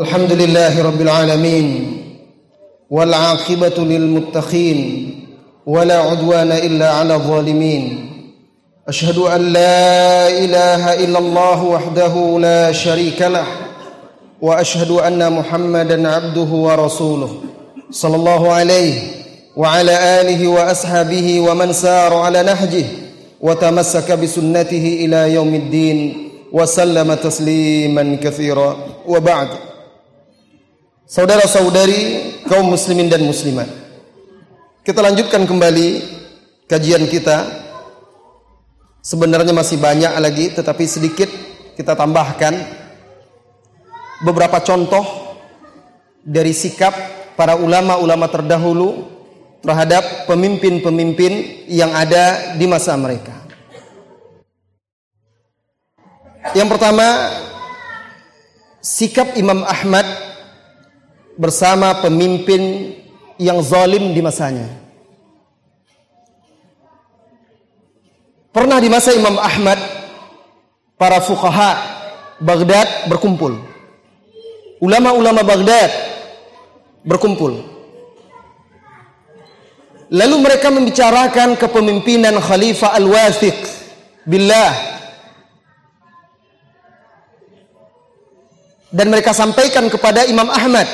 الحمد لله رب العالمين والعاقبة للمتقين ولا عدوان إلا على الظالمين. أشهد أن لا إله إلا الله وحده لا شريك له وأشهد أن محمدا عبده ورسوله صلى الله عليه وعلى آله وأصحابه ومن سار على نهجه وتمسك بسنته إلى يوم الدين وسلم تسليما كثيرا. وبعد. Saudara-saudari kaum muslimin dan muslimat. Kita lanjutkan kembali kajian kita. Sebenarnya masih banyak lagi tetapi sedikit kita tambahkan beberapa contoh dari sikap para ulama-ulama terdahulu terhadap pemimpin-pemimpin yang ada di masa mereka. Yang pertama, sikap Imam Ahmad bersama pemimpin yang zalim di masanya. Pernah di masa Imam Ahmad para fuqaha Baghdad berkumpul. Ulama-ulama Baghdad berkumpul. Lalu mereka membicarakan kepemimpinan Khalifah Al-Wathiq billah dan mereka sampaikan kepada Imam Ahmad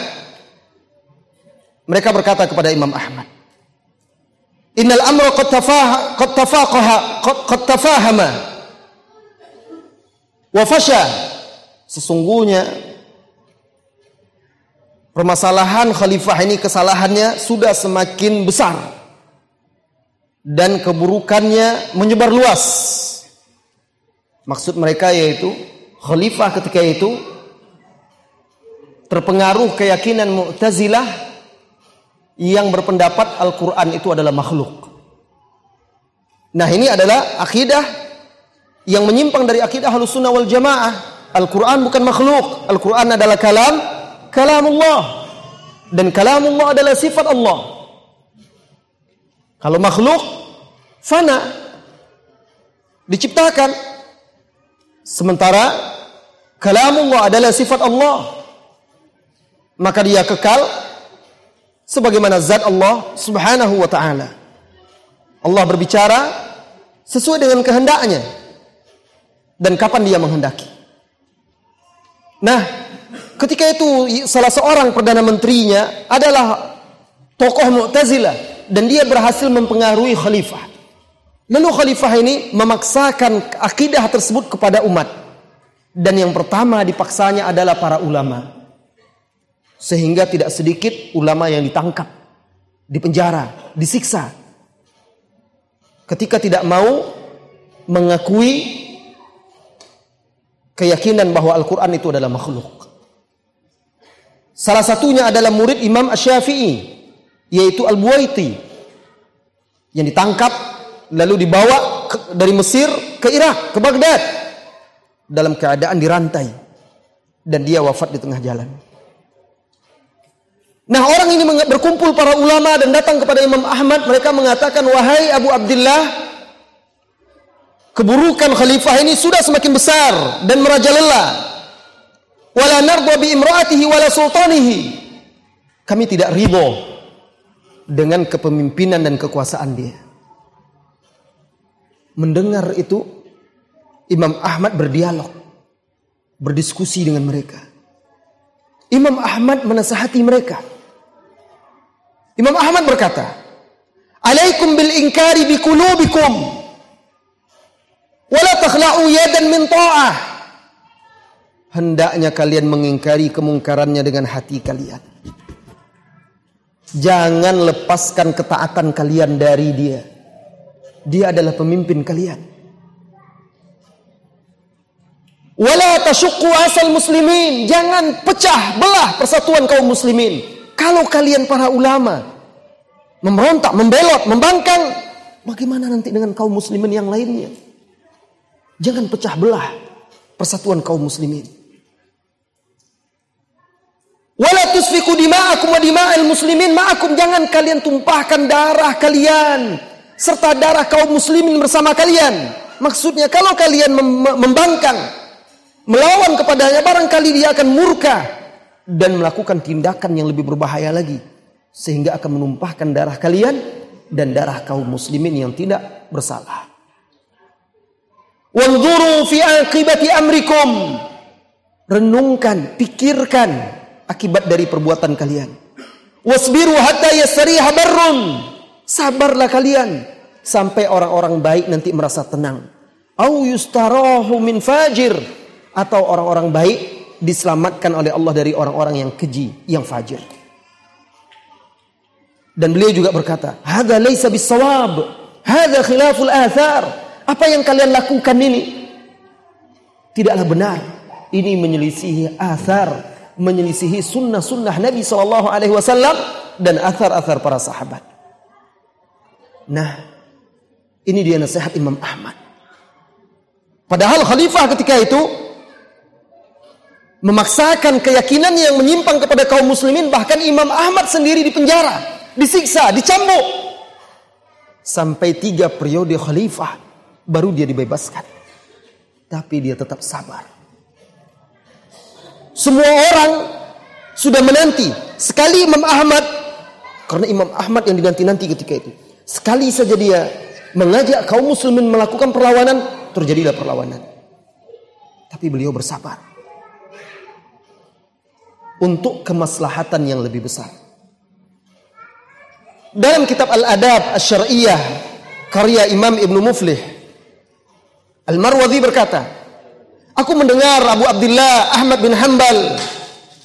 mereka berkata kepada Imam Ahmad, Innal amra qad tafaha qad tafaqaha qad tafahama wa fasha. Sesungguhnya permasalahan khalifah ini kesalahannya sudah semakin besar dan keburukannya menyebar luas. Maksud mereka yaitu khalifah ketika itu terpengaruh keyakinan Mu'tazilah yang berpendapat Al-Quran itu adalah makhluk. Nah ini adalah akidah yang menyimpang dari akidah sunnah wal jamaah. Al-Quran bukan makhluk. Al-Quran adalah kalam, kalam Allah. Dan kalam Allah adalah sifat Allah. Kalau makhluk, fana. Diciptakan. Sementara kalam Allah adalah sifat Allah. Maka dia kekal sebagaimana zat Allah Subhanahu wa taala. Allah berbicara sesuai dengan kehendaknya dan kapan dia menghendaki. Nah, ketika itu salah seorang perdana menterinya adalah tokoh Mu'tazilah dan dia berhasil mempengaruhi khalifah. Lalu khalifah ini memaksakan akidah tersebut kepada umat. Dan yang pertama dipaksanya adalah para ulama sehingga tidak sedikit ulama yang ditangkap, dipenjara, disiksa. Ketika tidak mau mengakui keyakinan bahwa Al-Quran itu adalah makhluk. Salah satunya adalah murid Imam Ash-Syafi'i, yaitu Al-Buwaiti, yang ditangkap lalu dibawa ke, dari Mesir ke Irak, ke Baghdad, dalam keadaan dirantai. Dan dia wafat di tengah jalan. Nah orang ini berkumpul para ulama dan datang kepada Imam Ahmad. Mereka mengatakan, wahai Abu Abdullah, keburukan khalifah ini sudah semakin besar dan merajalela. Wala nardwa bi imraatihi wala sultanihi. Kami tidak ribo dengan kepemimpinan dan kekuasaan dia. Mendengar itu, Imam Ahmad berdialog, berdiskusi dengan mereka. Imam Ahmad menasihati mereka. Imam Ahmad berkata, "Alaikum bil inkari bi qulubikum wala takhla'u yadan min ta'ah." Hendaknya kalian mengingkari kemungkarannya dengan hati kalian. Jangan lepaskan ketaatan kalian dari dia. Dia adalah pemimpin kalian. Wala tasyukku asal muslimin. Jangan pecah belah persatuan kaum muslimin. Kalau kalian para ulama memberontak, membelot, membangkang, bagaimana nanti dengan kaum muslimin yang lainnya? Jangan pecah belah persatuan kaum muslimin. Wala tusfiku dima'akum wa dima'al muslimin ma'akum. Jangan kalian tumpahkan darah kalian serta darah kaum muslimin bersama kalian. Maksudnya kalau kalian membangkang melawan kepadanya barangkali dia akan murka dan melakukan tindakan yang lebih berbahaya lagi sehingga akan menumpahkan darah kalian dan darah kaum muslimin yang tidak bersalah. Wanzuru fi akibati amrikum. Renungkan, pikirkan akibat dari perbuatan kalian. Wasbiru hatta yasriha barrun. Sabarlah kalian sampai orang-orang baik nanti merasa tenang. Au yustarahu min fajir atau orang-orang baik diselamatkan oleh Allah dari orang-orang yang keji, yang fajir. Dan beliau juga berkata, "Hadza laisa bisawab. Hadza khilaful athar." Apa yang kalian lakukan ini tidaklah benar. Ini menyelisihi athar, menyelisihi sunnah-sunnah Nabi sallallahu alaihi wasallam dan athar-athar para sahabat. Nah, ini dia nasihat Imam Ahmad. Padahal khalifah ketika itu memaksakan keyakinan yang menyimpang kepada kaum muslimin bahkan Imam Ahmad sendiri di penjara, disiksa, dicambuk sampai tiga periode khalifah baru dia dibebaskan. Tapi dia tetap sabar. Semua orang sudah menanti sekali Imam Ahmad karena Imam Ahmad yang dinanti-nanti ketika itu Sekali saja dia mengajak kaum muslimin melakukan perlawanan, terjadilah perlawanan. Tapi beliau bersabar. Untuk kemaslahatan yang lebih besar. Dalam kitab Al-Adab Asy-Syar'iyyah karya Imam Ibnu Muflih Al-Marwazi berkata, Aku mendengar Abu Abdullah Ahmad bin Hambal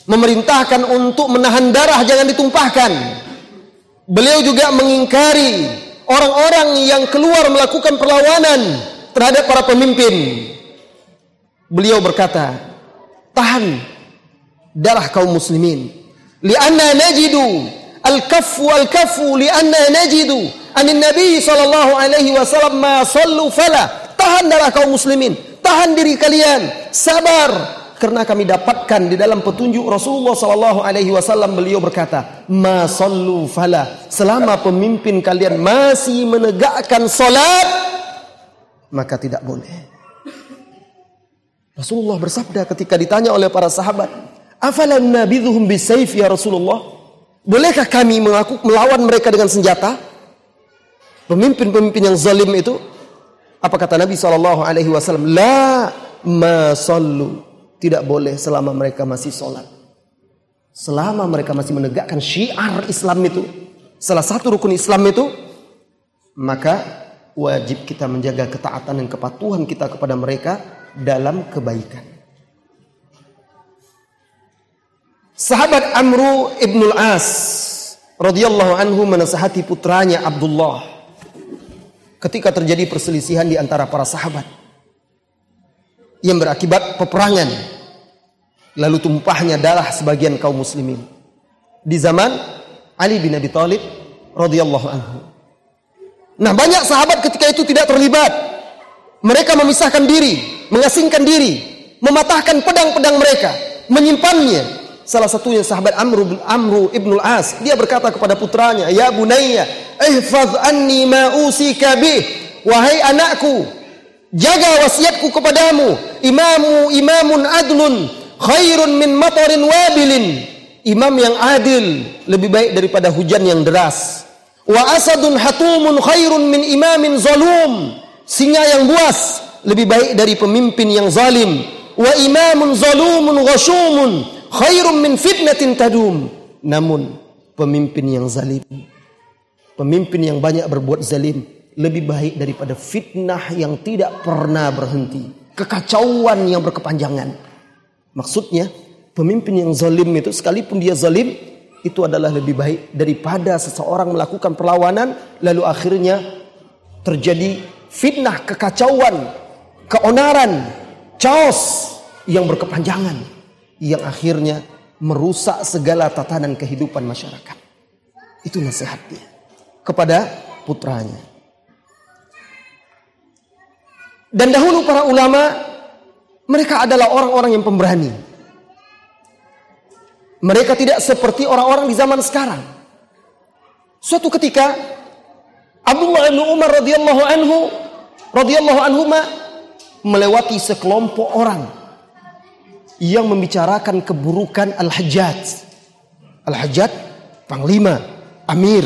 memerintahkan untuk menahan darah jangan ditumpahkan. Beliau juga mengingkari orang-orang yang keluar melakukan perlawanan terhadap para pemimpin. Beliau berkata, tahan darah kaum muslimin. Lianna najidu al-kaffu al-kaffu lianna najidu anin nabi sallallahu alaihi wasallam ma sallu fala. Tahan darah kaum muslimin, tahan diri kalian, sabar karena kami dapatkan di dalam petunjuk Rasulullah sallallahu alaihi wasallam beliau berkata, "Ma sallu fala." Selama pemimpin kalian masih menegakkan salat, maka tidak boleh. Rasulullah bersabda ketika ditanya oleh para sahabat, "Afala nabidhuhum bisayf ya Rasulullah?" Bolehkah kami mengaku melawan mereka dengan senjata? Pemimpin-pemimpin yang zalim itu apa kata Nabi sallallahu alaihi wasallam? La ma sallu tidak boleh selama mereka masih sholat. Selama mereka masih menegakkan syiar Islam itu, salah satu rukun Islam itu, maka wajib kita menjaga ketaatan dan kepatuhan kita kepada mereka dalam kebaikan. Sahabat Amru ibnul As radhiyallahu anhu menasihati putranya Abdullah ketika terjadi perselisihan di antara para sahabat yang berakibat peperangan lalu tumpahnya darah sebagian kaum muslimin. Di zaman Ali bin Abi Thalib radhiyallahu anhu. Nah, banyak sahabat ketika itu tidak terlibat. Mereka memisahkan diri, mengasingkan diri, mematahkan pedang-pedang mereka, menyimpannya. Salah satunya sahabat Amru bin Amru ibnul As, dia berkata kepada putranya, "Ya bunayya, ihfaz anni ma usika bih." Wahai anakku, jaga wasiatku kepadamu. Imamu imamun adlun khairun min matarin wabilin. Imam yang adil lebih baik daripada hujan yang deras. Wa asadun hatumun khairun min imamin zalum. Singa yang buas lebih baik dari pemimpin yang zalim. Wa imamun zalumun ghashumun khairun min fitnatin tadum. Namun pemimpin yang zalim, pemimpin yang banyak berbuat zalim lebih baik daripada fitnah yang tidak pernah berhenti, kekacauan yang berkepanjangan. Maksudnya pemimpin yang zalim itu sekalipun dia zalim itu adalah lebih baik daripada seseorang melakukan perlawanan lalu akhirnya terjadi fitnah, kekacauan, keonaran, chaos yang berkepanjangan yang akhirnya merusak segala tatanan kehidupan masyarakat. Itu nasihatnya kepada putranya. Dan dahulu para ulama mereka adalah orang-orang yang pemberani. Mereka tidak seperti orang-orang di zaman sekarang. Suatu ketika Abdullah bin Umar radhiyallahu anhu radhiyallahu anhu melewati sekelompok orang yang membicarakan keburukan Al-Hajjaj. Al-Hajjaj panglima, amir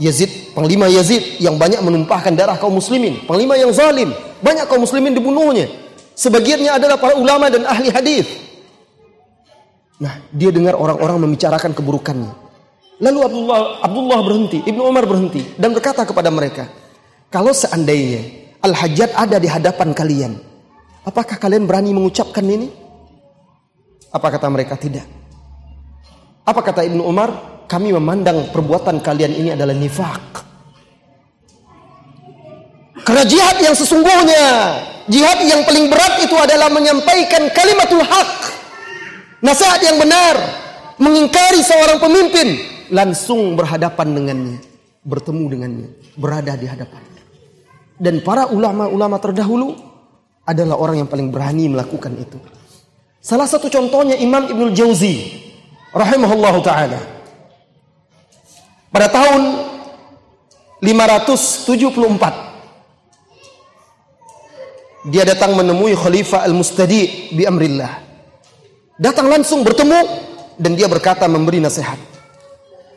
Yazid, panglima Yazid yang banyak menumpahkan darah kaum muslimin, panglima yang zalim, banyak kaum muslimin dibunuhnya. Sebagiannya adalah para ulama dan ahli hadis. Nah, dia dengar orang-orang membicarakan keburukannya. Lalu Abdullah Abdullah berhenti, Ibnu Umar berhenti dan berkata kepada mereka, "Kalau seandainya Al-Hajjaj ada di hadapan kalian, apakah kalian berani mengucapkan ini?" Apa kata mereka? Tidak. Apa kata Ibnu Umar? kami memandang perbuatan kalian ini adalah nifak. Karena jihad yang sesungguhnya, jihad yang paling berat itu adalah menyampaikan kalimatul hak. Nasihat yang benar, mengingkari seorang pemimpin, langsung berhadapan dengannya, bertemu dengannya, berada di hadapannya. Dan para ulama-ulama terdahulu adalah orang yang paling berani melakukan itu. Salah satu contohnya Imam Ibnul Jauzi rahimahullahu taala. Pada tahun 574 dia datang menemui Khalifah Al-Mustadi bi amrillah. Datang langsung bertemu dan dia berkata memberi nasihat.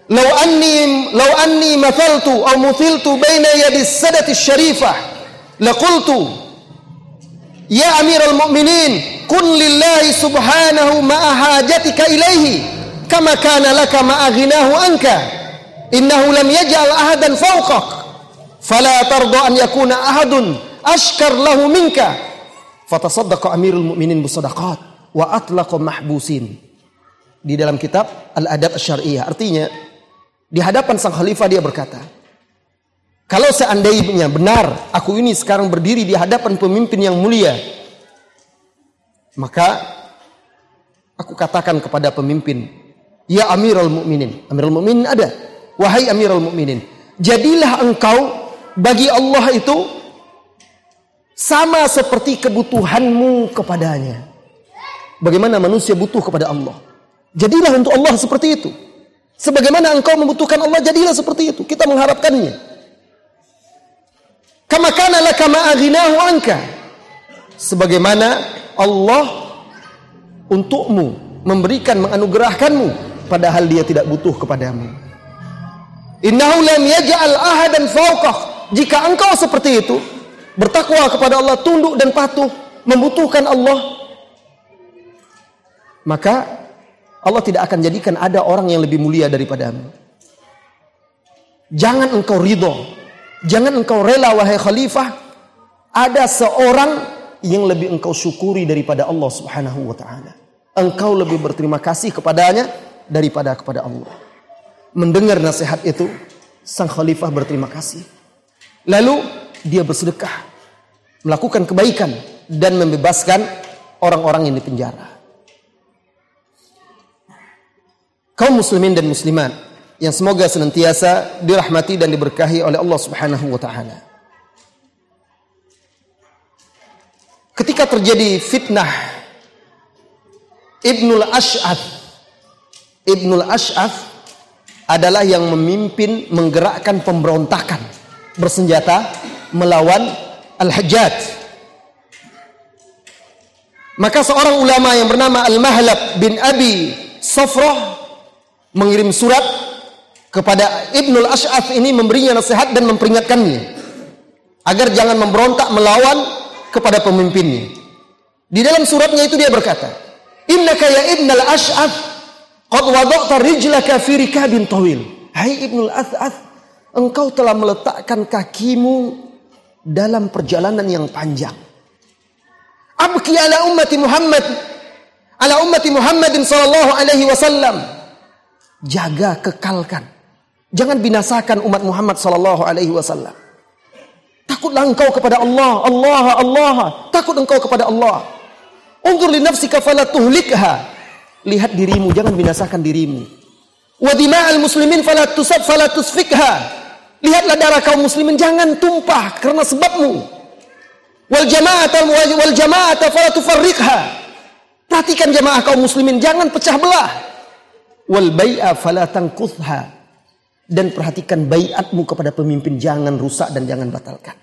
Lau anni lau anni mathaltu aw muthiltu baina yadi sadati syarifah laqultu ya amiral mu'minin kun lillahi subhanahu ma'a hajatika ilaihi kama kana laka ma'a ghinahu anka. Innahu lam yaj'al ahadan fawqak. Fala tarda an yakuna ahadun ashkar lahu minka. Fatasaddaqa amirul mu'minin bisadaqat wa atlaqa mahbusin. Di dalam kitab Al-Adab Syariah artinya di hadapan sang khalifah dia berkata kalau seandainya benar aku ini sekarang berdiri di hadapan pemimpin yang mulia maka aku katakan kepada pemimpin ya Amirul Mukminin Amirul Mukminin ada wahai Amirul Mukminin, jadilah engkau bagi Allah itu sama seperti kebutuhanmu kepadanya. Bagaimana manusia butuh kepada Allah. Jadilah untuk Allah seperti itu. Sebagaimana engkau membutuhkan Allah, jadilah seperti itu. Kita mengharapkannya. Kama kana laka ma'aghinahu anka. Sebagaimana Allah untukmu memberikan menganugerahkanmu padahal dia tidak butuh kepadamu. Innahu lam yaj'al ahadan fawqah. Jika engkau seperti itu, bertakwa kepada Allah, tunduk dan patuh, membutuhkan Allah, maka Allah tidak akan jadikan ada orang yang lebih mulia daripadamu. Jangan engkau ridho, jangan engkau rela wahai khalifah, ada seorang yang lebih engkau syukuri daripada Allah Subhanahu wa taala. Engkau lebih berterima kasih kepadanya daripada kepada Allah. Mendengar nasihat itu, sang khalifah berterima kasih. Lalu dia bersedekah, melakukan kebaikan dan membebaskan orang-orang yang dipenjara. Kaum muslimin dan muslimat yang semoga senantiasa dirahmati dan diberkahi oleh Allah Subhanahu wa taala. Ketika terjadi fitnah Ibnul Ash'ath Ibnul Ash'ath adalah yang memimpin menggerakkan pemberontakan bersenjata melawan Al-Hajjaj. Maka seorang ulama yang bernama Al-Mahlab bin Abi Safrah mengirim surat kepada Ibnul Ash'af ini memberinya nasihat dan memperingatkannya agar jangan memberontak melawan kepada pemimpinnya. Di dalam suratnya itu dia berkata, "Innaka ya Ibnul Ash'af Qad wada'ta rijlaka fi rikabin tawil. Hai Ibnul Ath'ath, engkau telah meletakkan kakimu dalam perjalanan yang panjang. Abki ala ummati Muhammad ala ummati Muhammadin sallallahu alaihi wasallam. Jaga kekalkan. Jangan binasakan umat Muhammad sallallahu alaihi wasallam. Takutlah engkau kepada Allah, Allah, Allah. Takut engkau kepada Allah. Undur li nafsika fala tuhlikha lihat dirimu, jangan binasakan dirimu. Wa dima'al muslimin fala tusab fala tusfikha. Lihatlah darah kaum muslimin jangan tumpah karena sebabmu. Wal jama'ata wal jama'ata fala tufarriqha. Perhatikan jamaah kaum muslimin jangan pecah belah. Wal bai'a fala tanqudha. Dan perhatikan baiatmu kepada pemimpin jangan rusak dan jangan batalkan.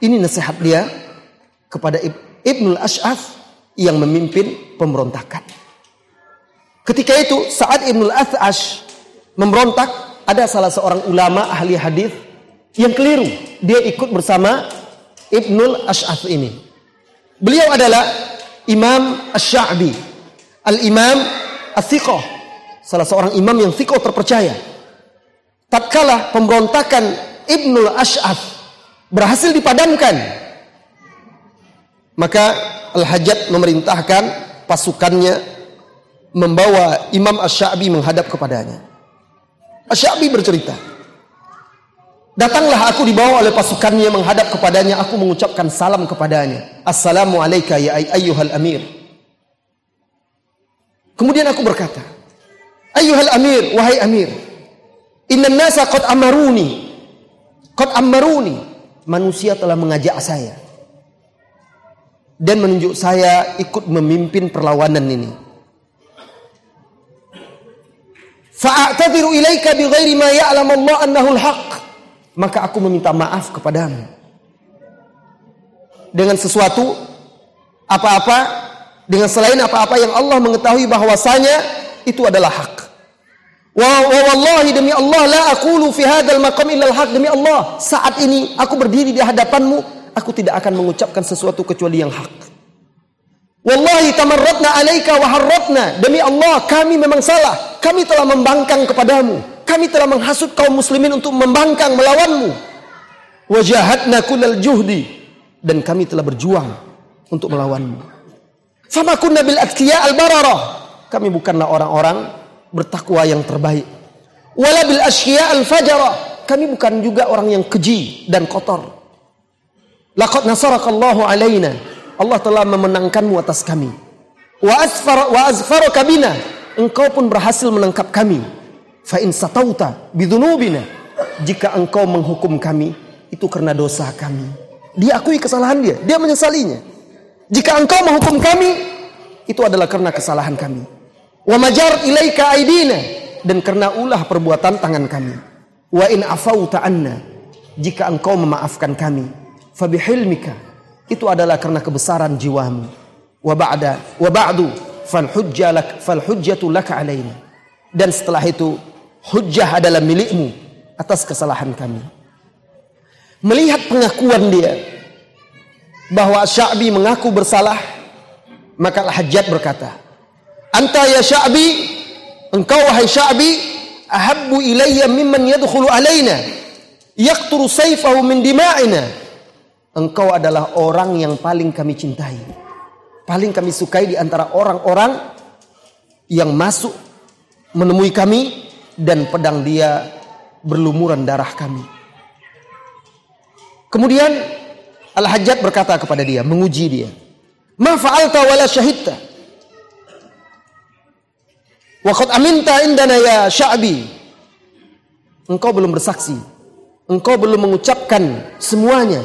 Ini nasihat dia kepada Ibnul Ash'af yang memimpin pemberontakan. Ketika itu saat Ibnul Ash'af memberontak, ada salah seorang ulama ahli hadis yang keliru. Dia ikut bersama Ibnul Ash'af ini. Beliau adalah Imam Ash-Sha'bi, Al-Imam As-Siqah, salah seorang imam yang thiqah terpercaya. Tatkala pemberontakan Ibnul Ash'af berhasil dipadamkan, maka Al-Hajjaj memerintahkan pasukannya membawa Imam Ash-Sha'bi menghadap kepadanya. Ash-Sha'bi bercerita, Datanglah aku dibawa oleh pasukannya menghadap kepadanya. Aku mengucapkan salam kepadanya. Assalamualaikum ya ayyuhal amir. Kemudian aku berkata, Ayyuhal amir, wahai amir. Inna nasa qad amaruni. Qad amaruni. Manusia telah mengajak saya. Dan menunjuk saya ikut memimpin perlawanan ini. Fa'atadiru ilaika bi ghairi ma ya'lam Allah annahu al-haq maka aku meminta maaf kepadamu. Dengan sesuatu apa-apa dengan selain apa-apa yang Allah mengetahui bahwasanya itu adalah hak. Wa, wa wallahi demi Allah la aqulu fi hadzal maqam illa haq demi Allah. Saat ini aku berdiri di hadapanmu, aku tidak akan mengucapkan sesuatu kecuali yang hak. Wallahi tamarratna alaika wa harratna. Demi Allah, kami memang salah. Kami telah membangkang kepadamu. Kami telah menghasut kaum muslimin untuk membangkang melawanmu. Wajahatna kullal juhdi. Dan kami telah berjuang untuk melawanmu. Fama kunna bil atqiya al bararah. Kami bukanlah orang-orang bertakwa yang terbaik. Wala bil asyiya al fajara. Kami bukan juga orang yang keji dan kotor. Laqad nasarakallahu alaina. Allah telah memenangkanmu atas kami. Wa asfar wa azfaraka bina. Engkau pun berhasil menangkap kami fa in satauta bidzunubina jika engkau menghukum kami itu karena dosa kami dia akui kesalahan dia dia menyesalinya jika engkau menghukum kami itu adalah karena kesalahan kami wa majar ilaika aidina. Dan karena ulah perbuatan tangan kami. Wa in afauta anna. Jika engkau memaafkan kami fa bihilmika itu adalah karena kebesaran jiwamu. Wa ba'da wa ba'du fal hujjalak fal hujjatu laka alaina. Dan setelah itu hujjah adalah milikmu atas kesalahan kami. Melihat pengakuan dia bahwa Sya'bi mengaku bersalah, maka Al-Hajjat berkata, "Anta ya Sya'bi, engkau wahai Sya'bi, ahabbu ilayya mimman yadkhulu alaina, yaqturu sayfahu min dima'ina." Engkau adalah orang yang paling kami cintai. Paling kami sukai di antara orang-orang yang masuk menemui kami dan pedang dia berlumuran darah kami. Kemudian Al-Hajjat berkata kepada dia, menguji dia. Ma fa'alta wala syahidta. Wa qad aminta indana ya sya'bi. Engkau belum bersaksi. Engkau belum mengucapkan semuanya.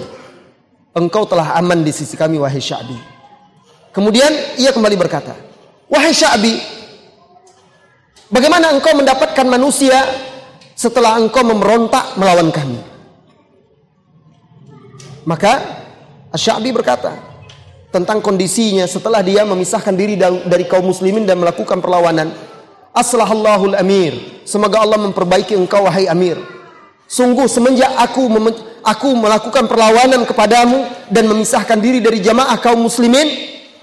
Engkau telah aman di sisi kami wahai sya'bi. Kemudian ia kembali berkata, Wahai sya'bi, Bagaimana engkau mendapatkan manusia setelah engkau memberontak melawan kami? Maka Asyabi berkata tentang kondisinya setelah dia memisahkan diri dari kaum muslimin dan melakukan perlawanan. Aslahallahul amir. Semoga Allah memperbaiki engkau wahai amir. Sungguh semenjak aku aku melakukan perlawanan kepadamu dan memisahkan diri dari jamaah kaum muslimin,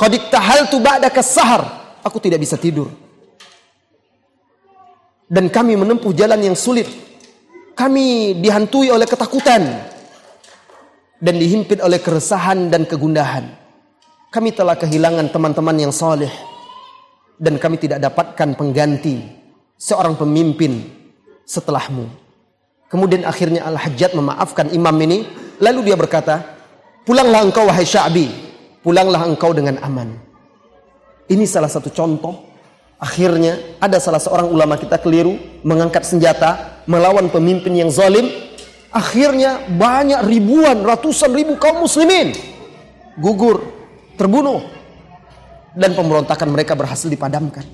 qad iktahaltu ba'daka sahar. Aku tidak bisa tidur dan kami menempuh jalan yang sulit. Kami dihantui oleh ketakutan dan dihimpit oleh keresahan dan kegundahan. Kami telah kehilangan teman-teman yang soleh dan kami tidak dapatkan pengganti seorang pemimpin setelahmu. Kemudian akhirnya Al-Hajjat memaafkan imam ini. Lalu dia berkata, pulanglah engkau wahai Sya'bi. Pulanglah engkau dengan aman. Ini salah satu contoh Akhirnya ada salah seorang ulama kita keliru mengangkat senjata melawan pemimpin yang zalim. Akhirnya banyak ribuan, ratusan ribu kaum muslimin gugur, terbunuh. Dan pemberontakan mereka berhasil dipadamkan.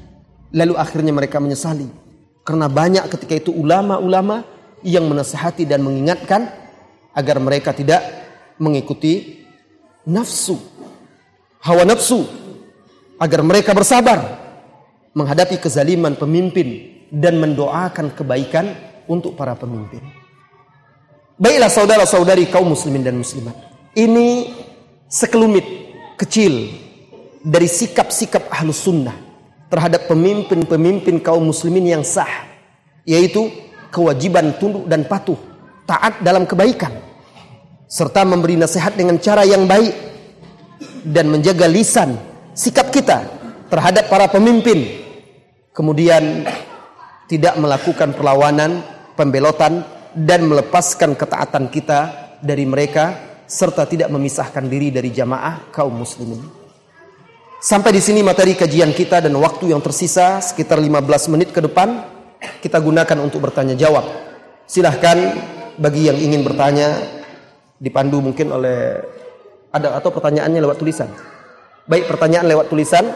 Lalu akhirnya mereka menyesali. Karena banyak ketika itu ulama-ulama yang menasehati dan mengingatkan agar mereka tidak mengikuti nafsu. hawa nafsu agar mereka bersabar menghadapi kezaliman pemimpin dan mendoakan kebaikan untuk para pemimpin. Baiklah saudara-saudari kaum muslimin dan muslimat. Ini sekelumit kecil dari sikap-sikap ahlus sunnah terhadap pemimpin-pemimpin kaum muslimin yang sah. Yaitu kewajiban tunduk dan patuh. Taat dalam kebaikan. Serta memberi nasihat dengan cara yang baik. Dan menjaga lisan, sikap kita terhadap para pemimpin. Kemudian tidak melakukan perlawanan, pembelotan, dan melepaskan ketaatan kita dari mereka serta tidak memisahkan diri dari jamaah kaum muslimin. Sampai di sini materi kajian kita dan waktu yang tersisa sekitar 15 menit ke depan kita gunakan untuk bertanya jawab. Silahkan bagi yang ingin bertanya dipandu mungkin oleh ada atau pertanyaannya lewat tulisan. Baik pertanyaan lewat tulisan.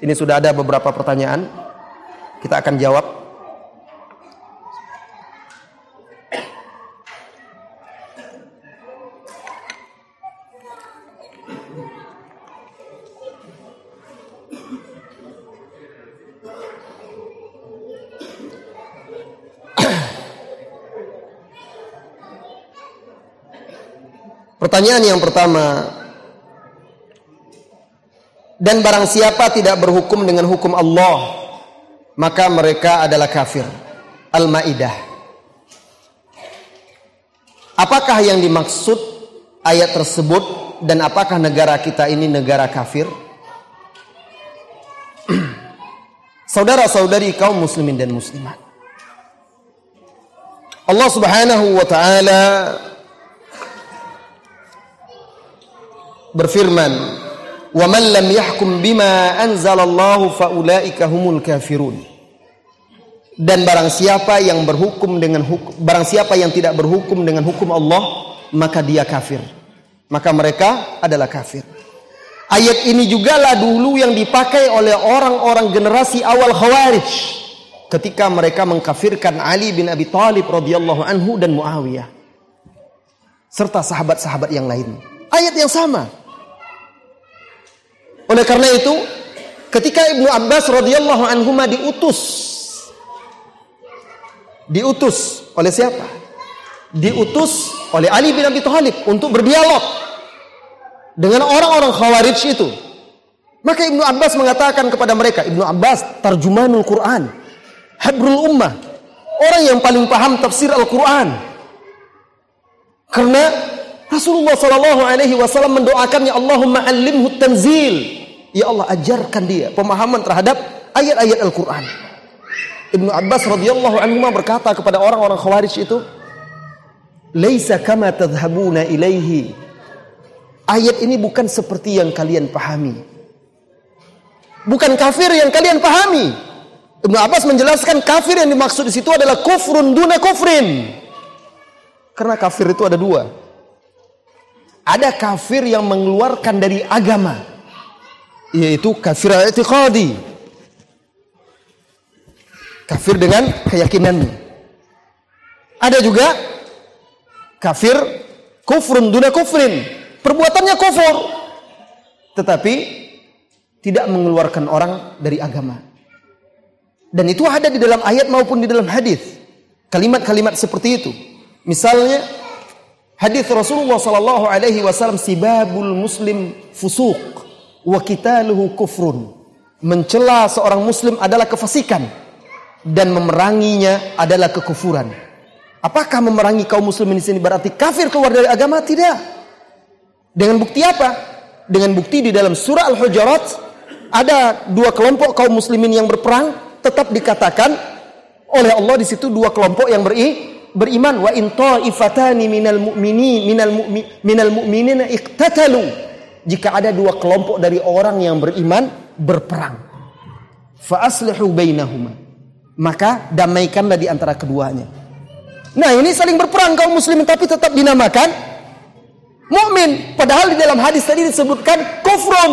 Ini sudah ada beberapa pertanyaan. Kita akan jawab Pertanyaan yang pertama, dan barang siapa tidak berhukum dengan hukum Allah, maka mereka adalah kafir. Al-Maidah. Apakah yang dimaksud ayat tersebut dan apakah negara kita ini negara kafir? Saudara-saudari kaum muslimin dan muslimat. Allah Subhanahu wa taala berfirman, "Wa man lam yahkum bima anzalallahu faulaika humul kafirun." Dan barang siapa yang berhukum dengan hukum barang siapa yang tidak berhukum dengan hukum Allah, maka dia kafir. Maka mereka adalah kafir. Ayat ini juga lah dulu yang dipakai oleh orang-orang generasi awal Khawarij ketika mereka mengkafirkan Ali bin Abi Thalib radhiyallahu anhu dan Muawiyah serta sahabat-sahabat yang lain. Ayat yang sama. Oleh karena itu, ketika Ibnu Abbas radhiyallahu anhu diutus diutus oleh siapa? Diutus oleh Ali bin Abi Thalib untuk berdialog dengan orang-orang Khawarij itu. Maka Ibnu Abbas mengatakan kepada mereka, Ibnu Abbas tarjumanul Quran, habrul ummah, orang yang paling paham tafsir Al-Quran. Karena Rasulullah Shallallahu Alaihi Wasallam mendoakannya Allahumma alimhu tanzil Ya Allah ajarkan dia pemahaman terhadap ayat-ayat Al-Quran. Ibnu Abbas radhiyallahu anhu berkata kepada orang-orang Khawarij itu, "Laisa kama tadhhabuna ilaihi." Ayat ini bukan seperti yang kalian pahami. Bukan kafir yang kalian pahami. Ibnu Abbas menjelaskan kafir yang dimaksud di situ adalah kufrun duna kufrin. Karena kafir itu ada dua. Ada kafir yang mengeluarkan dari agama yaitu kafir i'tiqadi. Kafir dengan keyakinannya. Ada juga kafir kufrun duna kufrin. Perbuatannya kufur. Tetapi tidak mengeluarkan orang dari agama. Dan itu ada di dalam ayat maupun di dalam hadis. Kalimat-kalimat seperti itu. Misalnya hadis Rasulullah sallallahu alaihi wasallam sibabul muslim fusuq wa qitaluhu kufrun. Mencela seorang muslim adalah kefasikan dan memeranginya adalah kekufuran. Apakah memerangi kaum muslimin di sini berarti kafir keluar dari agama? Tidak. Dengan bukti apa? Dengan bukti di dalam surah Al-Hujurat ada dua kelompok kaum muslimin yang berperang tetap dikatakan oleh Allah di situ dua kelompok yang beri, beriman wa in ta'ifatani minal mu'mini minal mu'mi, minal mu'minina iqtatalu jika ada dua kelompok dari orang yang beriman berperang. Maka damaikanlah di antara keduanya. Nah, ini saling berperang kaum muslimin tapi tetap dinamakan mukmin. Padahal di dalam hadis tadi disebutkan kufrun.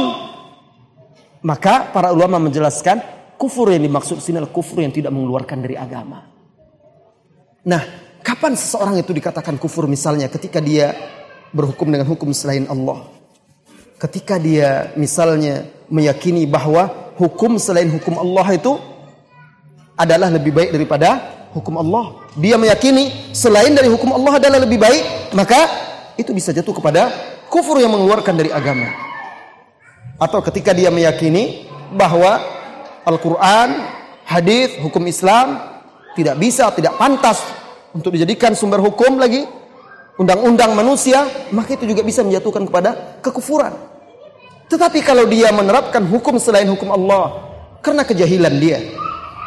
Maka para ulama menjelaskan kufur yang dimaksud sini kufur yang tidak mengeluarkan dari agama. Nah, kapan seseorang itu dikatakan kufur misalnya ketika dia berhukum dengan hukum selain Allah? Ketika dia misalnya meyakini bahwa hukum selain hukum Allah itu adalah lebih baik daripada hukum Allah. Dia meyakini selain dari hukum Allah adalah lebih baik, maka itu bisa jatuh kepada kufur yang mengeluarkan dari agama. Atau ketika dia meyakini bahwa Al-Quran, hadis, hukum Islam tidak bisa, tidak pantas untuk dijadikan sumber hukum lagi, undang-undang manusia, maka itu juga bisa menjatuhkan kepada kekufuran. Tetapi kalau dia menerapkan hukum selain hukum Allah karena kejahilan dia,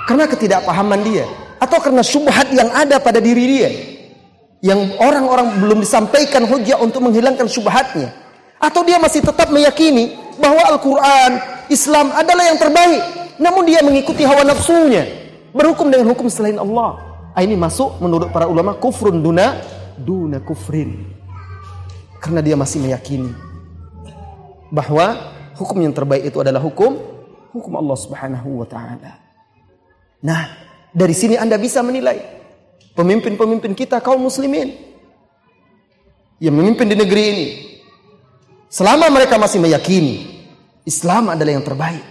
karena ketidakpahaman dia, atau karena syubhat yang ada pada diri dia, yang orang-orang belum disampaikan hujah untuk menghilangkan syubhatnya, atau dia masih tetap meyakini bahwa Al-Quran, Islam adalah yang terbaik, namun dia mengikuti hawa nafsunya, berhukum dengan hukum selain Allah. Ah, ini masuk menurut para ulama kufrun duna duna kufrin. Karena dia masih meyakini bahwa hukum yang terbaik itu adalah hukum hukum Allah Subhanahu wa taala. Nah, dari sini Anda bisa menilai pemimpin-pemimpin kita kaum muslimin yang memimpin di negeri ini. Selama mereka masih meyakini Islam adalah yang terbaik.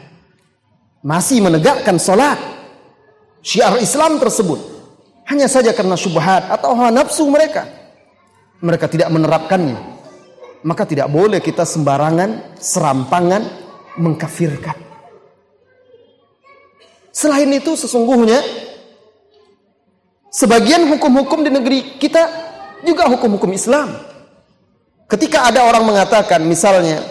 Masih menegakkan salat. Syiar Islam tersebut hanya saja karena syubhat atau hawa nafsu mereka. Mereka tidak menerapkannya maka tidak boleh kita sembarangan, serampangan mengkafirkan. Selain itu sesungguhnya sebagian hukum-hukum di negeri kita juga hukum-hukum Islam. Ketika ada orang mengatakan misalnya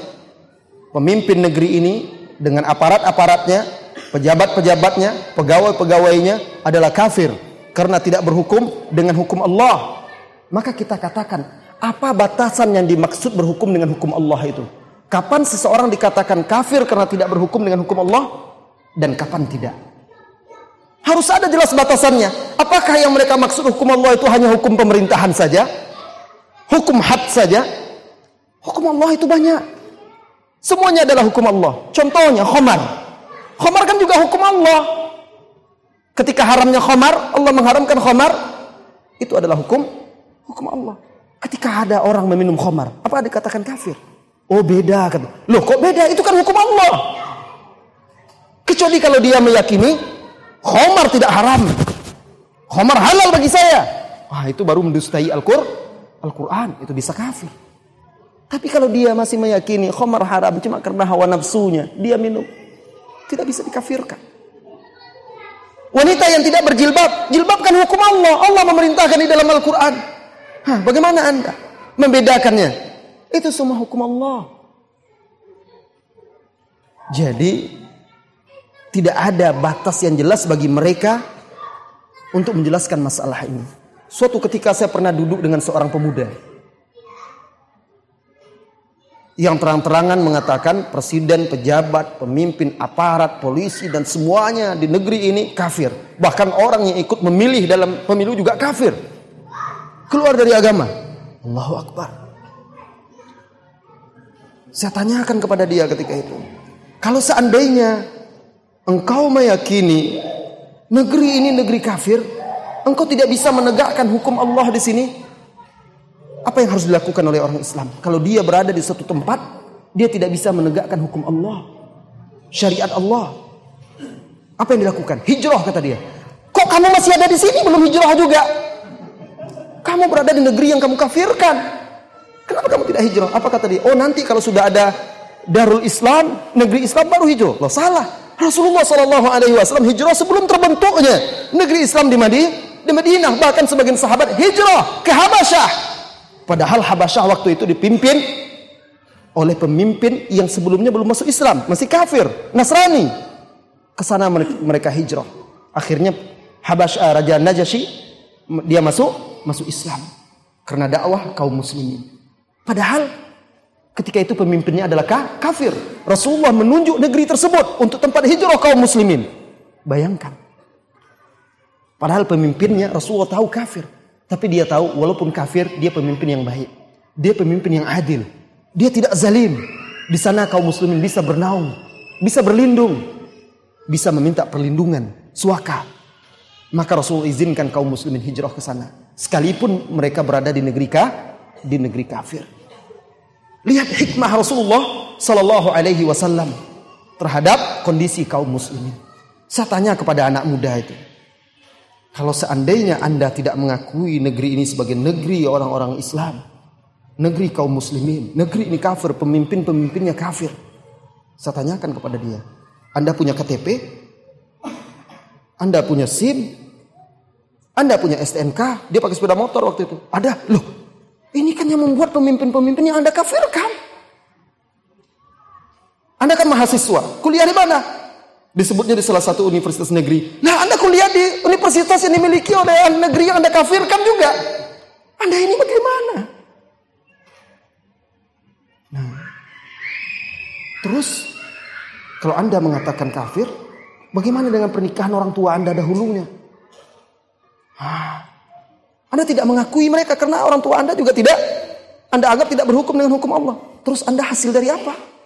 pemimpin negeri ini dengan aparat-aparatnya, pejabat-pejabatnya, pegawai-pegawainya adalah kafir karena tidak berhukum dengan hukum Allah, maka kita katakan apa batasan yang dimaksud berhukum dengan hukum Allah itu? Kapan seseorang dikatakan kafir karena tidak berhukum dengan hukum Allah dan kapan tidak? Harus ada jelas batasannya. Apakah yang mereka maksud hukum Allah itu hanya hukum pemerintahan saja? Hukum had saja? Hukum Allah itu banyak. Semuanya adalah hukum Allah. Contohnya khomar. Khomar kan juga hukum Allah. Ketika haramnya khomar, Allah mengharamkan khomar. Itu adalah hukum hukum Allah. Ketika ada orang meminum khamar, apa dikatakan kafir? Oh beda. Loh kok beda? Itu kan hukum Allah. Kecuali kalau dia meyakini khamar tidak haram. Khamar halal bagi saya. Wah itu baru mendustai Al-Qur'an. Al-Quran itu bisa kafir. Tapi kalau dia masih meyakini khamar haram cuma karena hawa nafsunya, dia minum. Tidak bisa dikafirkan. Wanita yang tidak berjilbab, jilbab kan hukum Allah. Allah memerintahkan di dalam Al-Quran. Bagaimana Anda membedakannya? Itu semua hukum Allah. Jadi tidak ada batas yang jelas bagi mereka untuk menjelaskan masalah ini. Suatu ketika saya pernah duduk dengan seorang pemuda yang terang-terangan mengatakan presiden, pejabat, pemimpin, aparat, polisi dan semuanya di negeri ini kafir. Bahkan orang yang ikut memilih dalam pemilu juga kafir keluar dari agama. Allahu Akbar. Saya tanyakan kepada dia ketika itu. Kalau seandainya engkau meyakini negeri ini negeri kafir, engkau tidak bisa menegakkan hukum Allah di sini, apa yang harus dilakukan oleh orang Islam? Kalau dia berada di suatu tempat, dia tidak bisa menegakkan hukum Allah, syariat Allah. Apa yang dilakukan? Hijrah kata dia. Kok kamu masih ada di sini belum hijrah juga? Kamu berada di negeri yang kamu kafirkan. Kenapa kamu tidak hijrah? Apa kata dia? Oh nanti kalau sudah ada Darul Islam, negeri Islam baru hijrah. Loh salah. Rasulullah Shallallahu Alaihi Wasallam hijrah sebelum terbentuknya negeri Islam di Madinah, di Madinah bahkan sebagian sahabat hijrah ke Habasyah. Padahal Habasyah waktu itu dipimpin oleh pemimpin yang sebelumnya belum masuk Islam, masih kafir, Nasrani. Ke sana mereka hijrah. Akhirnya Habasyah Raja Najasyi dia masuk masuk Islam karena dakwah kaum muslimin. Padahal ketika itu pemimpinnya adalah kafir. Rasulullah menunjuk negeri tersebut untuk tempat hijrah kaum muslimin. Bayangkan. Padahal pemimpinnya Rasulullah tahu kafir. Tapi dia tahu walaupun kafir dia pemimpin yang baik. Dia pemimpin yang adil. Dia tidak zalim. Di sana kaum muslimin bisa bernaung, bisa berlindung, bisa meminta perlindungan, suaka. Maka Rasul izinkan kaum muslimin hijrah ke sana sekalipun mereka berada di negeri ka, di negeri kafir. Lihat hikmah Rasulullah Sallallahu Alaihi Wasallam terhadap kondisi kaum muslimin. Saya tanya kepada anak muda itu, kalau seandainya anda tidak mengakui negeri ini sebagai negeri orang-orang Islam, negeri kaum muslimin, negeri ini kafir, pemimpin-pemimpinnya kafir. Saya tanyakan kepada dia, anda punya KTP? Anda punya SIM? Anda punya STNK? Dia pakai sepeda motor waktu itu. Ada. Loh, ini kan yang membuat pemimpin-pemimpin yang Anda kafirkan. Anda kan mahasiswa, kuliah di mana? Disebutnya di salah satu universitas negeri. Nah, Anda kuliah di universitas yang dimiliki oleh negeri yang Anda kafirkan juga. Anda ini bagaimana? Nah, terus kalau Anda mengatakan kafir, bagaimana dengan pernikahan orang tua Anda dahulunya? Anda tidak mengakui mereka karena orang tua Anda juga tidak Anda anggap tidak berhukum dengan hukum Allah. Terus Anda hasil dari apa?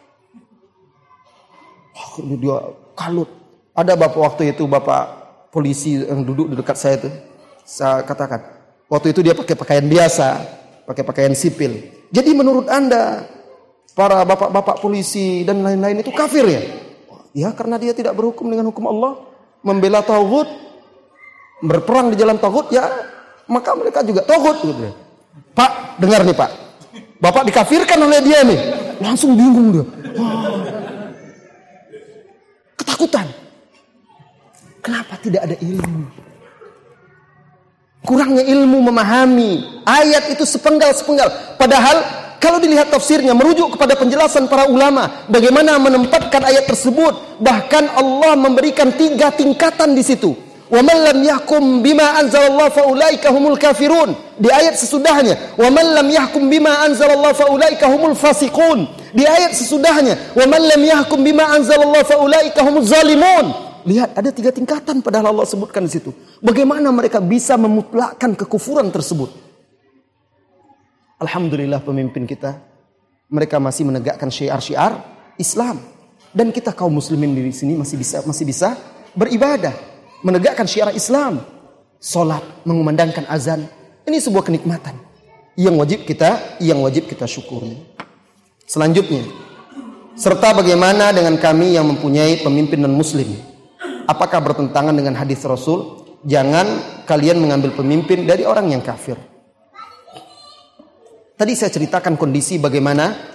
Ini dia kalut. Ada bapak waktu itu bapak polisi yang duduk di dekat saya itu. Saya katakan, waktu itu dia pakai pakaian biasa, pakai pakaian sipil. Jadi menurut Anda para bapak-bapak polisi dan lain-lain itu kafir ya? Ya karena dia tidak berhukum dengan hukum Allah, membela tauhid, berperang di jalan tauhid ya maka mereka juga tauhid gitu. Pak, dengar nih Pak. Bapak dikafirkan oleh dia nih. Langsung bingung dia. Wah. Ketakutan. Kenapa tidak ada ilmu? Kurangnya ilmu memahami ayat itu sepenggal-sepenggal. Padahal kalau dilihat tafsirnya merujuk kepada penjelasan para ulama bagaimana menempatkan ayat tersebut, bahkan Allah memberikan tiga tingkatan di situ. Lam yahkum bima anzalallahu faulaika humul kafirun. Di ayat sesudahnya, lam yahkum bima anzalallahu faulaika humul fasiqun. Di ayat sesudahnya, yahkum bima anzalallahu faulaika humuz zalimun. Lihat ada tiga tingkatan padahal Allah sebutkan di situ. Bagaimana mereka bisa memutlakkan kekufuran tersebut? Alhamdulillah pemimpin kita mereka masih menegakkan syiar-syiar Islam dan kita kaum muslimin di sini masih bisa masih bisa beribadah, menegakkan syiar Islam, salat, mengumandangkan azan. Ini sebuah kenikmatan yang wajib kita yang wajib kita syukuri. Selanjutnya, serta bagaimana dengan kami yang mempunyai pemimpin non muslim? Apakah bertentangan dengan hadis Rasul? Jangan kalian mengambil pemimpin dari orang yang kafir. Tadi saya ceritakan kondisi bagaimana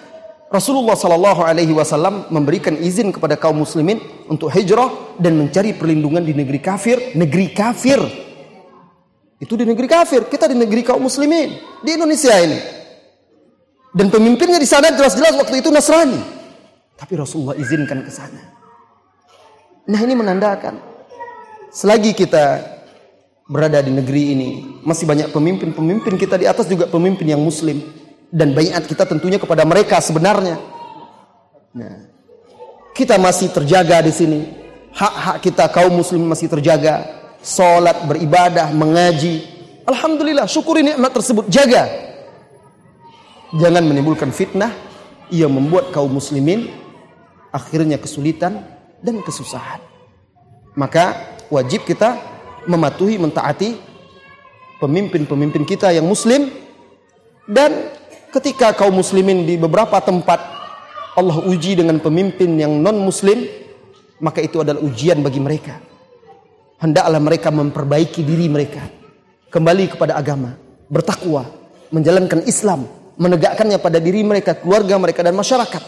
Rasulullah Sallallahu Alaihi Wasallam memberikan izin kepada kaum muslimin untuk hijrah dan mencari perlindungan di negeri kafir, negeri kafir. Itu di negeri kafir, kita di negeri kaum muslimin di Indonesia ini. Dan pemimpinnya di sana jelas-jelas waktu itu Nasrani. Tapi Rasulullah izinkan ke sana. Nah ini menandakan selagi kita berada di negeri ini. Masih banyak pemimpin-pemimpin kita di atas juga pemimpin yang muslim. Dan bayat kita tentunya kepada mereka sebenarnya. Nah, kita masih terjaga di sini. Hak-hak kita kaum muslim masih terjaga. Salat, beribadah, mengaji. Alhamdulillah, syukuri nikmat tersebut. Jaga. Jangan menimbulkan fitnah yang membuat kaum muslimin akhirnya kesulitan dan kesusahan. Maka wajib kita mematuhi, mentaati pemimpin-pemimpin kita yang muslim dan ketika kaum muslimin di beberapa tempat Allah uji dengan pemimpin yang non muslim maka itu adalah ujian bagi mereka. Hendaklah mereka memperbaiki diri mereka. Kembali kepada agama bertakwa menjalankan Islam menegakkannya pada diri mereka keluarga mereka dan masyarakat.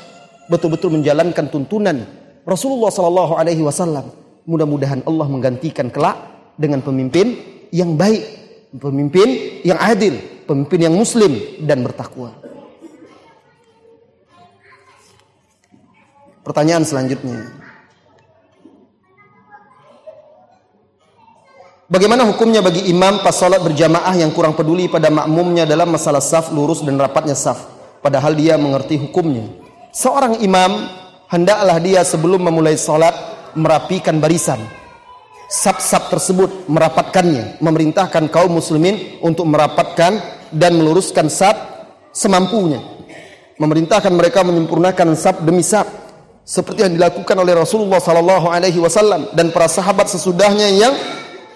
Betul-betul menjalankan tuntunan Rasulullah Sallallahu Alaihi Wasallam. Mudah-mudahan Allah menggantikan kelak dengan pemimpin yang baik, pemimpin yang adil, pemimpin yang muslim dan bertakwa. Pertanyaan selanjutnya. Bagaimana hukumnya bagi imam pas salat berjamaah yang kurang peduli pada makmumnya dalam masalah saf lurus dan rapatnya saf, padahal dia mengerti hukumnya. Seorang imam hendaklah dia sebelum memulai salat merapikan barisan sab-sab tersebut merapatkannya memerintahkan kaum muslimin untuk merapatkan dan meluruskan sab semampunya memerintahkan mereka menyempurnakan sab demi sab seperti yang dilakukan oleh Rasulullah sallallahu alaihi wasallam dan para sahabat sesudahnya yang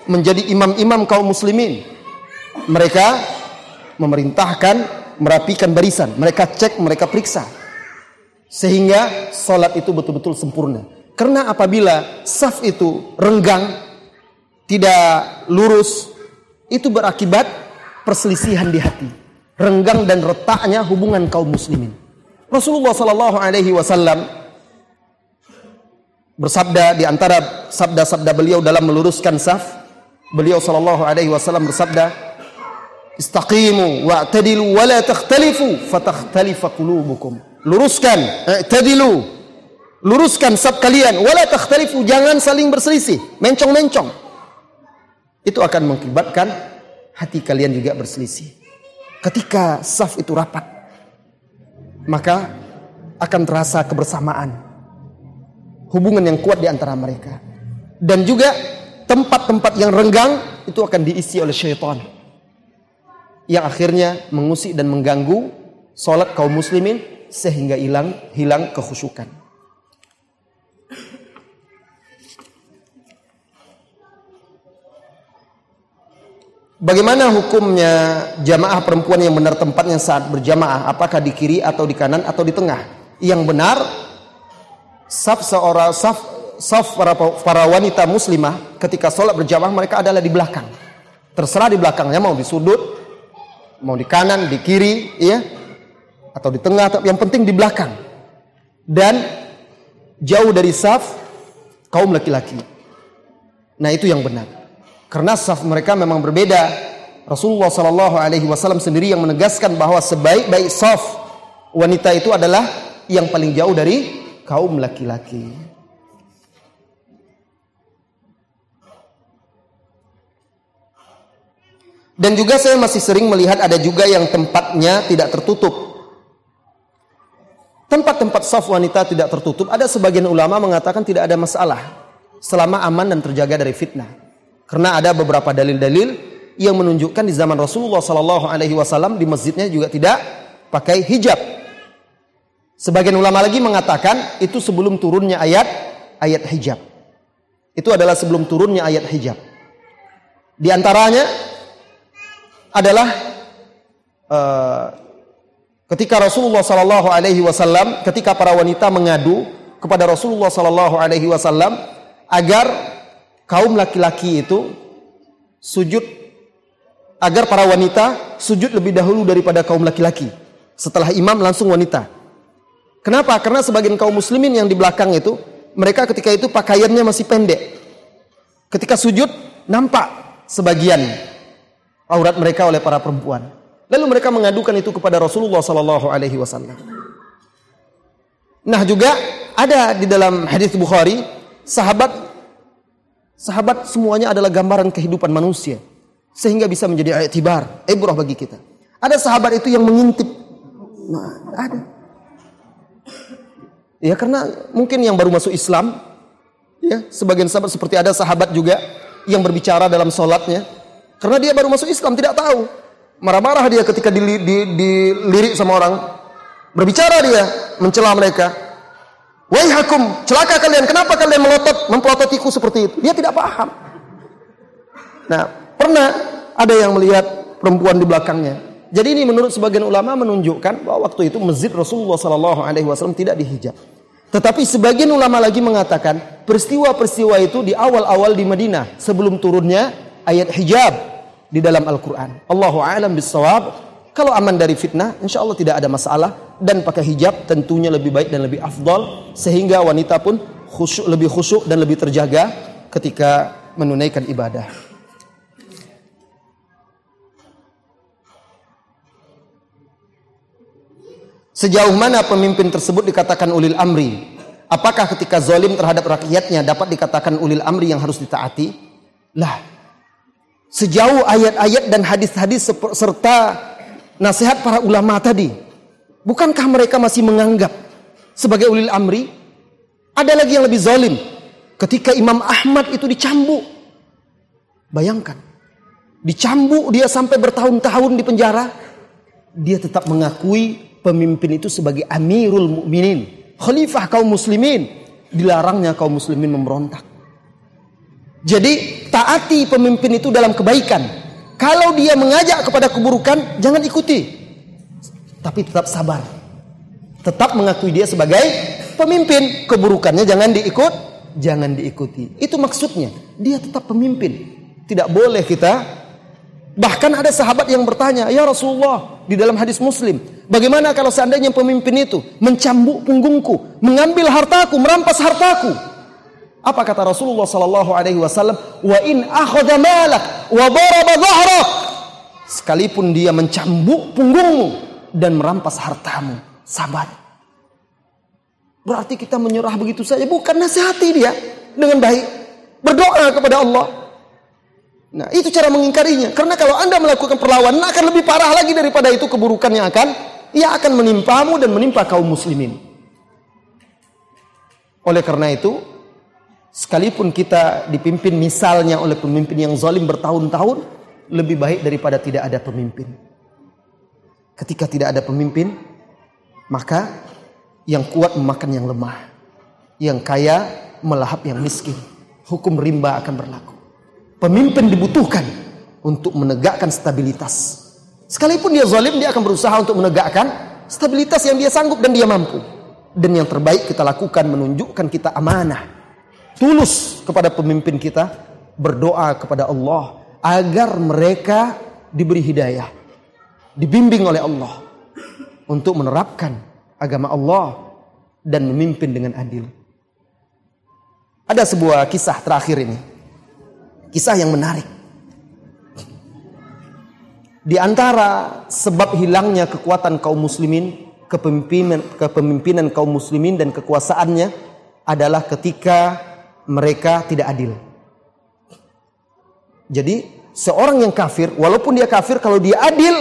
menjadi imam-imam kaum muslimin mereka memerintahkan merapikan barisan mereka cek mereka periksa Sehingga sholat itu betul-betul sempurna. Karena apabila saf itu renggang, tidak lurus, itu berakibat perselisihan di hati. Renggang dan retaknya hubungan kaum muslimin. Rasulullah Sallallahu Alaihi Wasallam bersabda di antara sabda-sabda beliau dalam meluruskan saf, beliau Sallallahu Alaihi Wasallam bersabda, Istaqimu wa'tadilu wa la takhtalifu fatakhtalifa qulubukum. Luruskan, i'tadilu. Luruskan sab kalian wa la takhtalifu, jangan saling berselisih, mencong-mencong. Itu akan mengakibatkan hati kalian juga berselisih. Ketika saf itu rapat, maka akan terasa kebersamaan. Hubungan yang kuat di antara mereka. Dan juga tempat-tempat yang renggang itu akan diisi oleh syaitan yang akhirnya mengusik dan mengganggu sholat kaum muslimin sehingga hilang hilang kekhusyukan. Bagaimana hukumnya jamaah perempuan yang benar tempatnya saat berjamaah? Apakah di kiri atau di kanan atau di tengah? Yang benar, saf seorang saf saf para, para wanita muslimah ketika sholat berjamaah mereka adalah di belakang. Terserah di belakangnya mau di sudut mau di kanan, di kiri, ya, atau di tengah, yang penting di belakang. Dan jauh dari saf kaum laki-laki. Nah itu yang benar. Karena saf mereka memang berbeda. Rasulullah Shallallahu Alaihi Wasallam sendiri yang menegaskan bahwa sebaik-baik saf wanita itu adalah yang paling jauh dari kaum laki-laki. Dan juga saya masih sering melihat ada juga yang tempatnya tidak tertutup. Tempat-tempat soft wanita tidak tertutup, ada sebagian ulama mengatakan tidak ada masalah selama aman dan terjaga dari fitnah. Karena ada beberapa dalil-dalil yang menunjukkan di zaman Rasulullah Sallallahu Alaihi Wasallam di masjidnya juga tidak pakai hijab. Sebagian ulama lagi mengatakan itu sebelum turunnya ayat ayat hijab. Itu adalah sebelum turunnya ayat hijab. Di antaranya adalah uh, ketika Rasulullah Sallallahu Alaihi Wasallam ketika para wanita mengadu kepada Rasulullah Sallallahu Alaihi Wasallam agar kaum laki-laki itu sujud agar para wanita sujud lebih dahulu daripada kaum laki-laki. Setelah imam langsung wanita. Kenapa? Karena sebagian kaum muslimin yang di belakang itu mereka ketika itu pakaiannya masih pendek. Ketika sujud nampak sebagian aurat mereka oleh para perempuan. Lalu mereka mengadukan itu kepada Rasulullah sallallahu alaihi wasallam. Nah, juga ada di dalam hadis Bukhari, sahabat sahabat semuanya adalah gambaran kehidupan manusia sehingga bisa menjadi tibar, ibrah bagi kita. Ada sahabat itu yang mengintip. Nah, ada. Ya karena mungkin yang baru masuk Islam, ya sebagian sahabat seperti ada sahabat juga yang berbicara dalam sholatnya, karena dia baru masuk Islam, tidak tahu. Marah-marah dia ketika dilirik di, sama orang. Berbicara dia, mencela mereka. Wahai hakum, celaka kalian. Kenapa kalian melotot, mempelototku seperti itu? Dia tidak paham. Nah, pernah ada yang melihat perempuan di belakangnya. Jadi ini menurut sebagian ulama menunjukkan bahwa waktu itu masjid Rasulullah Sallallahu Alaihi Wasallam tidak dihijab. Tetapi sebagian ulama lagi mengatakan peristiwa-peristiwa itu di awal-awal di Madinah sebelum turunnya ayat hijab di dalam Al-Quran. Allahu a'lam bisawab. Kalau aman dari fitnah, insya Allah tidak ada masalah. Dan pakai hijab tentunya lebih baik dan lebih afdol. Sehingga wanita pun khusyuk, lebih khusyuk dan lebih terjaga ketika menunaikan ibadah. Sejauh mana pemimpin tersebut dikatakan ulil amri? Apakah ketika zalim terhadap rakyatnya dapat dikatakan ulil amri yang harus ditaati? Lah, sejauh ayat-ayat dan hadis-hadis serta nasihat para ulama tadi. Bukankah mereka masih menganggap sebagai ulil amri? Ada lagi yang lebih zalim. Ketika Imam Ahmad itu dicambuk. Bayangkan. Dicambuk dia sampai bertahun-tahun di penjara. Dia tetap mengakui pemimpin itu sebagai amirul mukminin, khalifah kaum muslimin. Dilarangnya kaum muslimin memberontak. Jadi taati pemimpin itu dalam kebaikan. Kalau dia mengajak kepada keburukan, jangan ikuti. Tapi tetap sabar. Tetap mengakui dia sebagai pemimpin. Keburukannya jangan diikut, jangan diikuti. Itu maksudnya. Dia tetap pemimpin. Tidak boleh kita Bahkan ada sahabat yang bertanya, "Ya Rasulullah, di dalam hadis Muslim, bagaimana kalau seandainya pemimpin itu mencambuk punggungku, mengambil hartaku, merampas hartaku?" Apa kata Rasulullah sallallahu alaihi wasallam? "Wa in malak wa dhahrak." Sekalipun dia mencambuk punggungmu dan merampas hartamu, sabar. Berarti kita menyerah begitu saja, bukan nasihati dia dengan baik. Berdoa kepada Allah, Nah, itu cara mengingkarinya. Karena kalau Anda melakukan perlawanan akan lebih parah lagi daripada itu keburukan yang akan ia akan menimpamu dan menimpa kaum muslimin. Oleh karena itu, sekalipun kita dipimpin misalnya oleh pemimpin yang zalim bertahun-tahun, lebih baik daripada tidak ada pemimpin. Ketika tidak ada pemimpin, maka yang kuat memakan yang lemah. Yang kaya melahap yang miskin. Hukum rimba akan berlaku. Pemimpin dibutuhkan untuk menegakkan stabilitas. Sekalipun dia zalim, dia akan berusaha untuk menegakkan stabilitas yang dia sanggup dan dia mampu. Dan yang terbaik kita lakukan menunjukkan kita amanah. Tulus kepada pemimpin kita, berdoa kepada Allah agar mereka diberi hidayah, dibimbing oleh Allah untuk menerapkan agama Allah dan memimpin dengan adil. Ada sebuah kisah terakhir ini Kisah yang menarik. Di antara sebab hilangnya kekuatan kaum muslimin, kepemimpinan, kepemimpinan kaum muslimin dan kekuasaannya adalah ketika mereka tidak adil. Jadi seorang yang kafir, walaupun dia kafir, kalau dia adil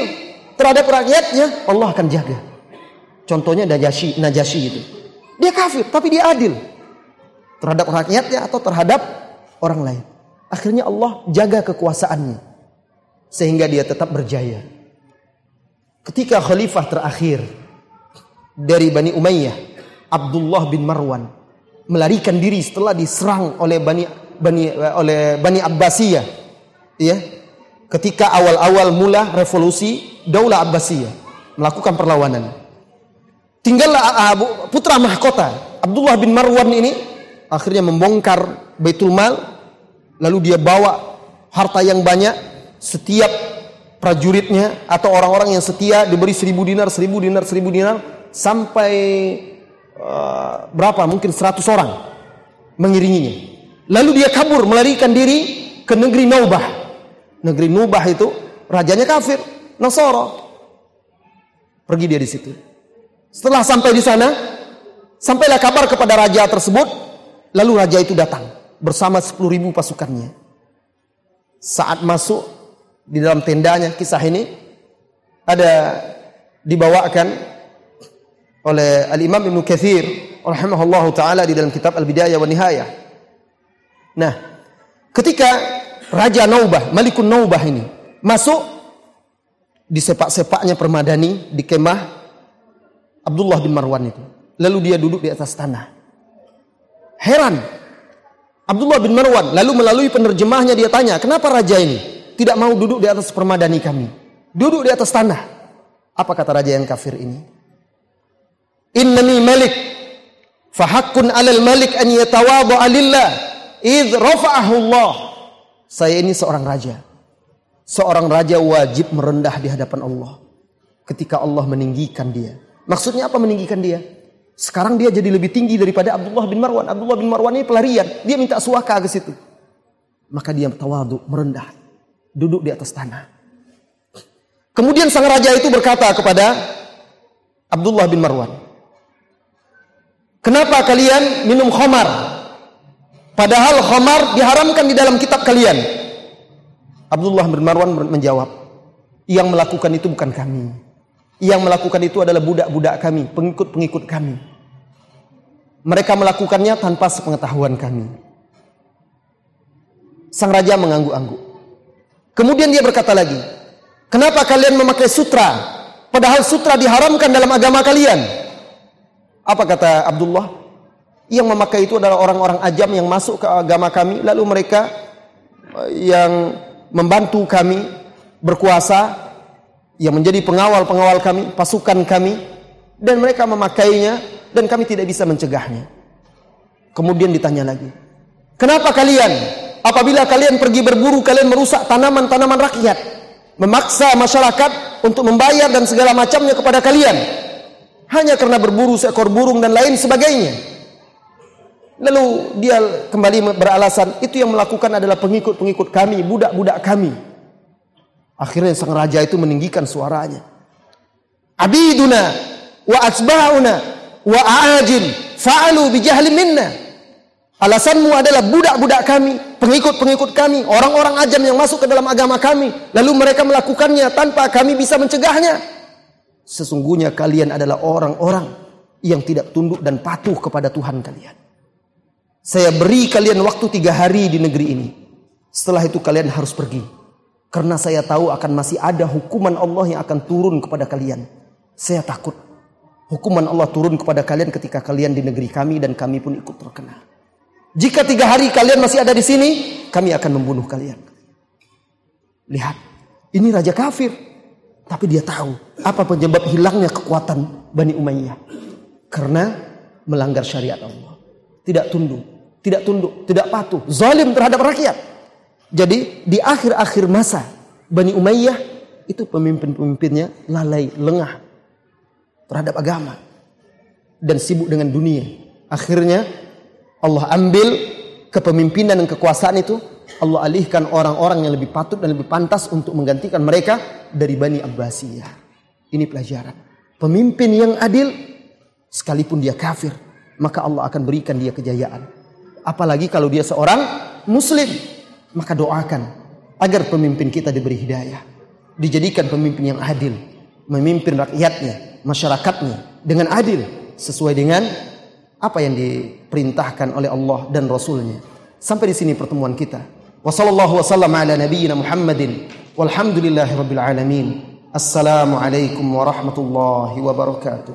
terhadap rakyatnya, Allah akan jaga. Contohnya Najasyi, Najasyi itu. Dia kafir, tapi dia adil terhadap rakyatnya atau terhadap orang lain. Akhirnya Allah jaga kekuasaannya. Sehingga dia tetap berjaya. Ketika khalifah terakhir dari Bani Umayyah, Abdullah bin Marwan melarikan diri setelah diserang oleh Bani Bani oleh Bani Abbasiyah. Ya. Ketika awal-awal mula revolusi Daulah Abbasiyah melakukan perlawanan. Tinggallah putra mahkota Abdullah bin Marwan ini akhirnya membongkar Baitul Mal lalu dia bawa harta yang banyak setiap prajuritnya atau orang-orang yang setia diberi seribu dinar, seribu dinar, seribu dinar sampai uh, berapa? Mungkin seratus orang mengiringinya. Lalu dia kabur melarikan diri ke negeri Naubah. Negeri Nubah itu rajanya kafir, Nasara. Pergi dia di situ. Setelah sampai di sana, sampailah kabar kepada raja tersebut, lalu raja itu datang bersama 10 ribu pasukannya. Saat masuk di dalam tendanya kisah ini ada dibawakan oleh Al-Imam Ibn Kathir rahimahullahu taala di dalam kitab Al-Bidayah wa Nihayah. Nah, ketika Raja Naubah, Malikun Naubah ini masuk di sepak-sepaknya permadani di kemah Abdullah bin Marwan itu. Lalu dia duduk di atas tanah. Heran Abdullah bin Marwan lalu melalui penerjemahnya dia tanya, kenapa raja ini tidak mau duduk di atas permadani kami? Duduk di atas tanah. Apa kata raja yang kafir ini? Innani malik fahakkun alal malik an yatawadha lillah id rafa'ahu Allah. Saya ini seorang raja. Seorang raja wajib merendah di hadapan Allah ketika Allah meninggikan dia. Maksudnya apa meninggikan dia? Sekarang dia jadi lebih tinggi daripada Abdullah bin Marwan. Abdullah bin Marwan ini pelarian. Dia minta suaka ke situ. Maka dia tawadu, merendah. Duduk di atas tanah. Kemudian sang raja itu berkata kepada Abdullah bin Marwan. Kenapa kalian minum khamar? Padahal khamar diharamkan di dalam kitab kalian. Abdullah bin Marwan menjawab, yang melakukan itu bukan kami. Yang melakukan itu adalah budak-budak kami, pengikut-pengikut kami. Mereka melakukannya tanpa sepengetahuan kami. Sang raja mengangguk-angguk. Kemudian dia berkata lagi, "Kenapa kalian memakai sutra padahal sutra diharamkan dalam agama kalian?" Apa kata Abdullah? Yang memakai itu adalah orang-orang ajam yang masuk ke agama kami lalu mereka eh, yang membantu kami berkuasa yang menjadi pengawal-pengawal kami, pasukan kami, dan mereka memakainya dan kami tidak bisa mencegahnya. Kemudian ditanya lagi, "Kenapa kalian apabila kalian pergi berburu kalian merusak tanaman-tanaman rakyat, memaksa masyarakat untuk membayar dan segala macamnya kepada kalian hanya karena berburu seekor burung dan lain sebagainya?" Lalu dia kembali beralasan, itu yang melakukan adalah pengikut-pengikut kami, budak-budak kami. Akhirnya sang raja itu meninggikan suaranya. Abiduna wa asba'una wa ajin fa'alu bijahli minna. Alasanmu adalah budak-budak kami, pengikut-pengikut kami, orang-orang ajam yang masuk ke dalam agama kami. Lalu mereka melakukannya tanpa kami bisa mencegahnya. Sesungguhnya kalian adalah orang-orang yang tidak tunduk dan patuh kepada Tuhan kalian. Saya beri kalian waktu tiga hari di negeri ini. Setelah itu kalian harus pergi. Karena saya tahu akan masih ada hukuman Allah yang akan turun kepada kalian. Saya takut. Hukuman Allah turun kepada kalian ketika kalian di negeri kami dan kami pun ikut terkena. Jika tiga hari kalian masih ada di sini, kami akan membunuh kalian. Lihat, ini raja kafir. Tapi dia tahu apa penyebab hilangnya kekuatan Bani Umayyah. Karena melanggar syariat Allah. Tidak tunduk tidak tunduk, tidak patuh, zalim terhadap rakyat. Jadi di akhir-akhir masa Bani Umayyah itu pemimpin-pemimpinnya lalai, lengah terhadap agama dan sibuk dengan dunia. Akhirnya Allah ambil kepemimpinan dan kekuasaan itu Allah alihkan orang-orang yang lebih patut dan lebih pantas untuk menggantikan mereka dari Bani Abbasiyah. Ini pelajaran. Pemimpin yang adil sekalipun dia kafir, maka Allah akan berikan dia kejayaan. Apalagi kalau dia seorang muslim. Maka doakan agar pemimpin kita diberi hidayah. Dijadikan pemimpin yang adil. Memimpin rakyatnya, masyarakatnya dengan adil. Sesuai dengan apa yang diperintahkan oleh Allah dan Rasulnya. Sampai di sini pertemuan kita. Wassallallahu wasallam ala nabiyyina Muhammadin. Walhamdulillahi rabbil alamin. Assalamualaikum warahmatullahi wabarakatuh.